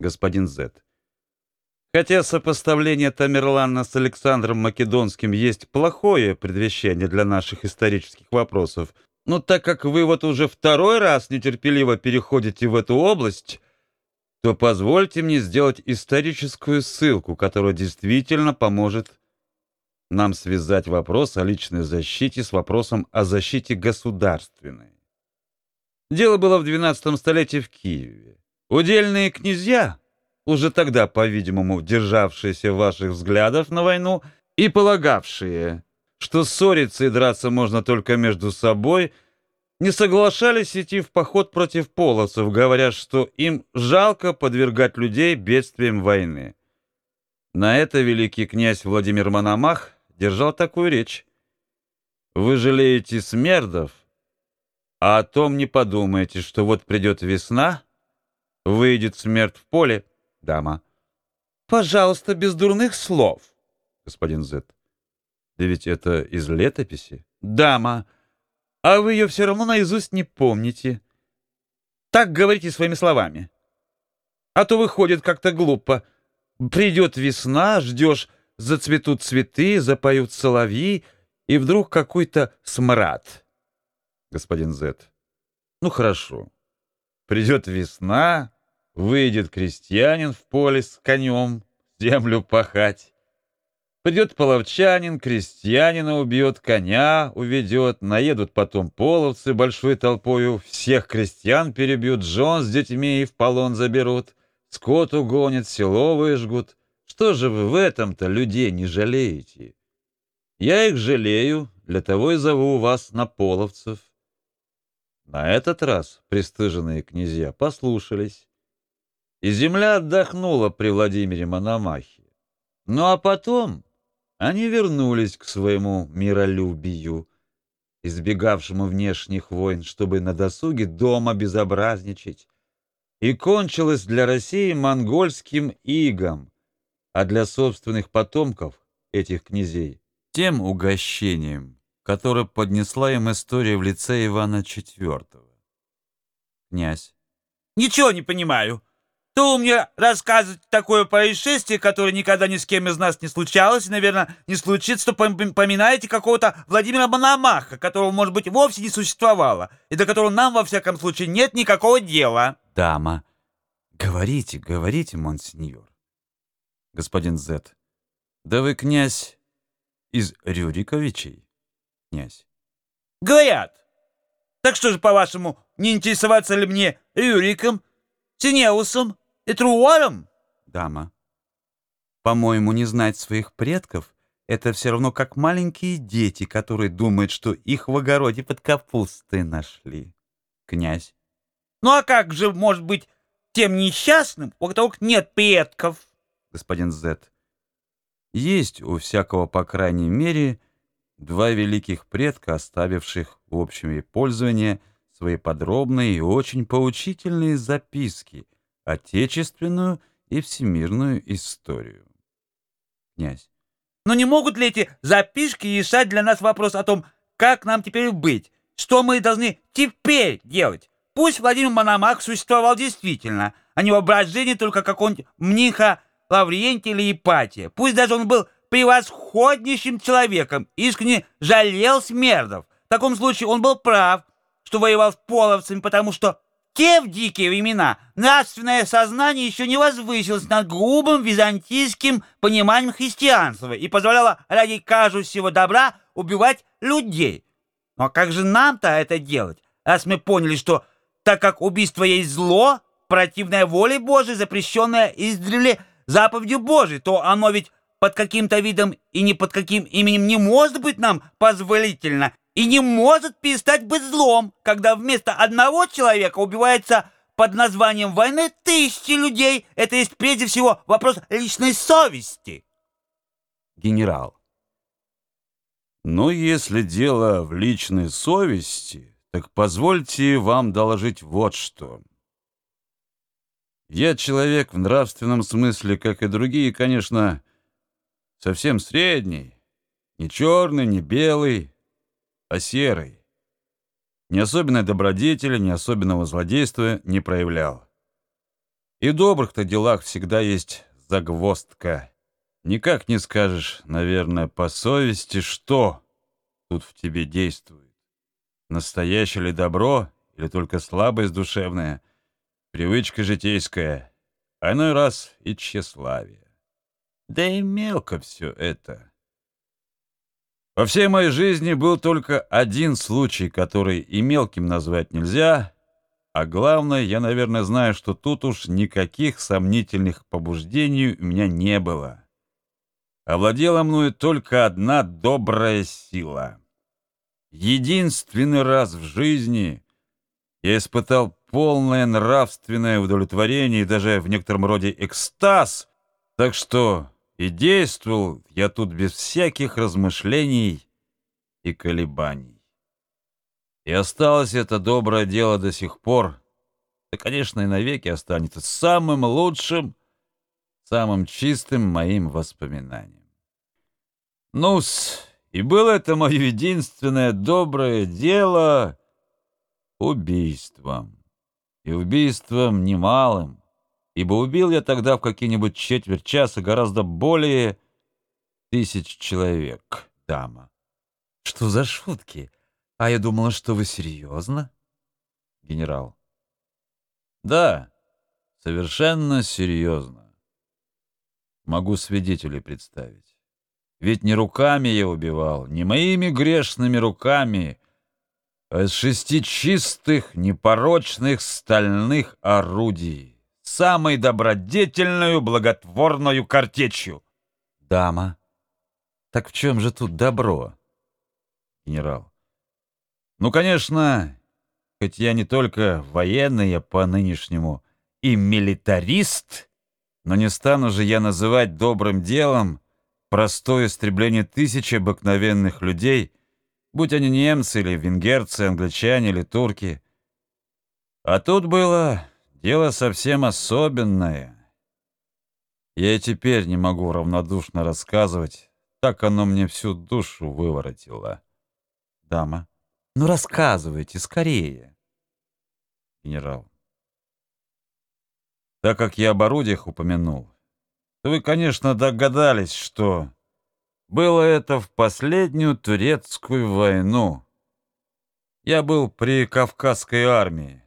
Господин З. Хотя сопоставление Тамерлана с Александром Македонским есть плохое предвещение для наших исторических вопросов, но так как вы вот уже второй раз нетерпеливо переходите в эту область, то позвольте мне сделать историческую ссылку, которая действительно поможет нам связать вопрос о личной защите с вопросом о защите государственной. Дело было в XII столетии в Киеве. Удельные князья, уже тогда, по-видимому, державшиеся ваших взглядов на войну и полагавшие, что ссориться и драться можно только между собой, не соглашались идти в поход против половцев, говоря, что им жалко подвергать людей бедствиям войны. На это великий князь Владимир Мономах держал такую речь. «Вы жалеете смердов, а о том не подумаете, что вот придет весна, выйдет смерть в поле, дама». «Пожалуйста, без дурных слов», господин Зет. Да ведь это из летописи. Дама, а вы ее все равно наизусть не помните. Так говорите своими словами. А то выходит как-то глупо. Придет весна, ждешь, зацветут цветы, запоют соловьи, и вдруг какой-то смрад. Господин Зет. Ну хорошо. Придет весна, выйдет крестьянин в поле с конем, землю пахать. Придет половчанин, крестьянина убьет, коня уведет, наедут потом половцы большой толпою, всех крестьян перебьют, жен с детьми и в полон заберут, скот угонят, село выжгут. Что же вы в этом-то людей не жалеете? Я их жалею, для того и зову вас на половцев. На этот раз пристыженные князья послушались, и земля отдохнула при Владимире Мономахе. Ну а потом они вернулись к своему миролюбию, избегавшему внешних войн, чтобы на досуге дома безобразничать, и кончилось для России монгольским игом, а для собственных потомков этих князей тем угощением, которое поднесла им история в лице Ивана IV. Князь. Ничего не понимаю. То вы мне рассказывать такое происшествие, которое никогда ни с кем из нас не случалось, и, наверное, не случится, поминаете какого-то Владимира Мономаха, которого, может быть, вовсе не существовало, и до которого нам, во всяком случае, нет никакого дела. Дама. Говорите, говорите, монсеньор. Господин Зет. Да вы, князь, из Рюриковичей? Князь. Говорят. Так что же, по-вашему, не интересоваться ли мне Рюриком, Синеусом, и Труаром? Дама. По-моему, не знать своих предков — это все равно как маленькие дети, которые думают, что их в огороде под капустой нашли. Князь. Ну а как же, может быть, тем несчастным, у которых нет предков? Господин Зет. Есть у всякого, по крайней мере, два великих предка, оставивших в общем пользование свои подробные и очень поучительные записки — отечественную и всемирную историю. Князь. Но не могут ли эти записки решать для нас вопрос о том, как нам теперь быть? Что мы должны теперь делать? Пусть Владимир Мономах существовал действительно, а не воображение только какого-нибудь мниха Лаврентия или Ипатия. Пусть даже он был превосходнейшим человеком, искренне жалел смердов. В таком случае он был прав, что воевал с половцами, потому что те в дикие времена нравственное сознание еще не возвысилось над грубым византийским пониманием христианства и позволяло ради кажущего добра убивать людей. Но ну, а как же нам-то это делать, раз мы поняли, что так как убийство есть зло, противное воле Божией, запрещенное издревле заповедью Божией, то оно ведь под каким-то видом и не под каким именем не может быть нам позволительно и не может перестать быть злом, когда вместо одного человека убивается под названием войны тысячи людей. Это есть прежде всего вопрос личной совести. Генерал. Но если дело в личной совести, так позвольте вам доложить вот что. Я человек в нравственном смысле, как и другие, конечно, совсем средний, не черный, не белый, а серый. Ни особенной добродетели, ни особенного злодейства не проявлял. И в добрых-то делах всегда есть загвоздка. Никак не скажешь, наверное, по совести, что тут в тебе действует. Настоящее ли добро или только слабость душевная, привычка житейская, а иной раз и тщеславие. Да и мелко все это. Во всей моей жизни был только один случай, который и мелким назвать нельзя, а главное, я, наверное, знаю, что тут уж никаких сомнительных побуждений у меня не было. Овладела мною только одна добрая сила. Единственный раз в жизни я испытал полное нравственное удовлетворение и даже в некотором роде экстаз, так что и действовал я тут без всяких размышлений и колебаний. И осталось это доброе дело до сих пор, да, конечно, и навеки останется самым лучшим, самым чистым моим воспоминанием. Ну-с, и было это мое единственное доброе дело убийством. И убийством немалым, ибо убил я тогда в какие-нибудь четверть часа гораздо более тысяч человек, дама. Что за шутки? А я думала, что вы серьезно? Генерал. Да, совершенно серьезно. Могу свидетелей представить. Ведь не руками я убивал, не моими грешными руками, а из шести чистых, непорочных стальных орудий, самой добродетельную, благотворную картечью. Дама, так в чем же тут добро? Генерал. Ну, конечно, хоть я не только военный, я по-нынешнему и милитарист, но не стану же я называть добрым делом простое истребление тысяч обыкновенных людей, будь они немцы или венгерцы, англичане или турки. А тут было дело совсем особенное. Я и теперь не могу равнодушно рассказывать, так оно мне всю душу выворотило. Дама. Ну рассказывайте скорее. Генерал. Так как я об орудиях упомянул, то вы, конечно, догадались, что было это в последнюю турецкую войну. Я был при Кавказской армии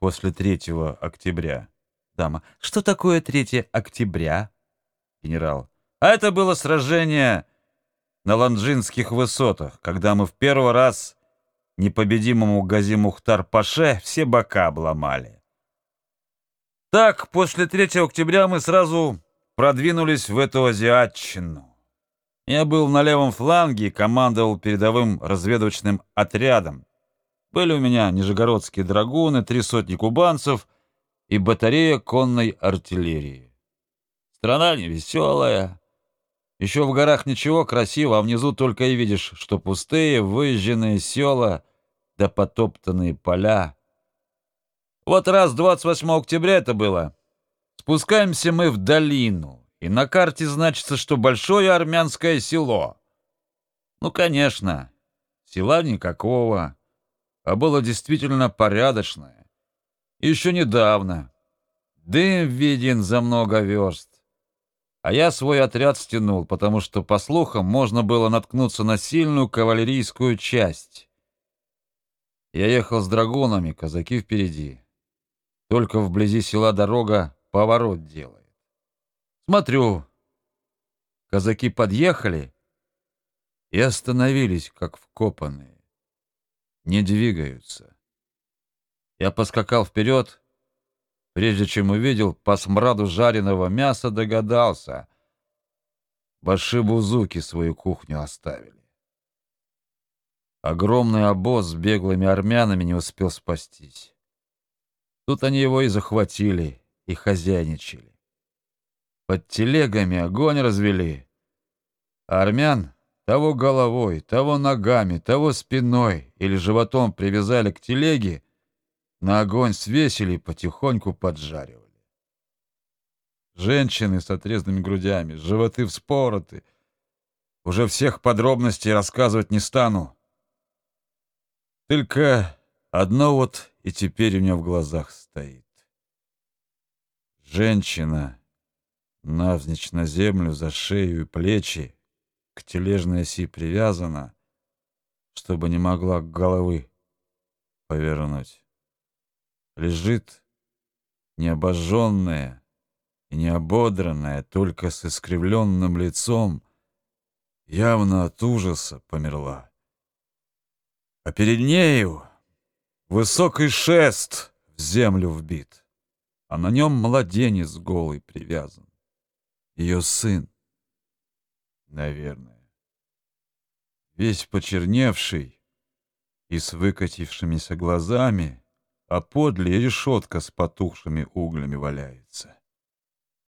после 3 октября. Дама. Что такое 3 октября? Генерал. А это было сражение на Ланджинских высотах, когда мы в первый раз непобедимому Гази Мухтар-Паше все бока обломали. Так, после 3 октября мы сразу продвинулись в эту азиатчину. Я был на левом фланге и командовал передовым разведывательным отрядом. Были у меня нижегородские драгуны, три сотни кубанцев и батарея конной артиллерии. Страна невеселая, еще в горах ничего красиво, а внизу только и видишь, что пустые, выезженные села да потоптанные поля. Вот раз 28 октября это было. Спускаемся мы в долину, и на карте значится, что большое армянское село. Ну, конечно, села никакого, а было действительно порядочное. Еще недавно. Дым виден за много верст. А я свой отряд стянул, потому что, по слухам, можно было наткнуться на сильную кавалерийскую часть. Я ехал с драгунами, казаки впереди. Только вблизи села дорога поворот делает. Смотрю, казаки подъехали и остановились, как вкопанные. Не двигаются. Я поскакал вперед, Прежде чем увидел, по смраду жареного мяса догадался. Башибузуки свою кухню оставили. Огромный обоз с беглыми армянами не успел спастись. Тут они его и захватили, и хозяйничали. Под телегами огонь развели. А армян того головой, того ногами, того спиной или животом привязали к телеге на огонь свесили и потихоньку поджаривали. Женщины с отрезанными грудями, животы вспороты. Уже всех подробностей рассказывать не стану. Только одно вот и теперь у меня в глазах стоит. Женщина навзничь на землю за шею и плечи, к тележной оси привязана, чтобы не могла головы повернуть. Лежит необожженная и неободранная, только с искривленным лицом, явно от ужаса померла. А перед нею высокий шест в землю вбит, а на нем младенец голый привязан. Ее сын, наверное, весь почерневший и с выкатившимися глазами, а подле решетка с потухшими углями валяется.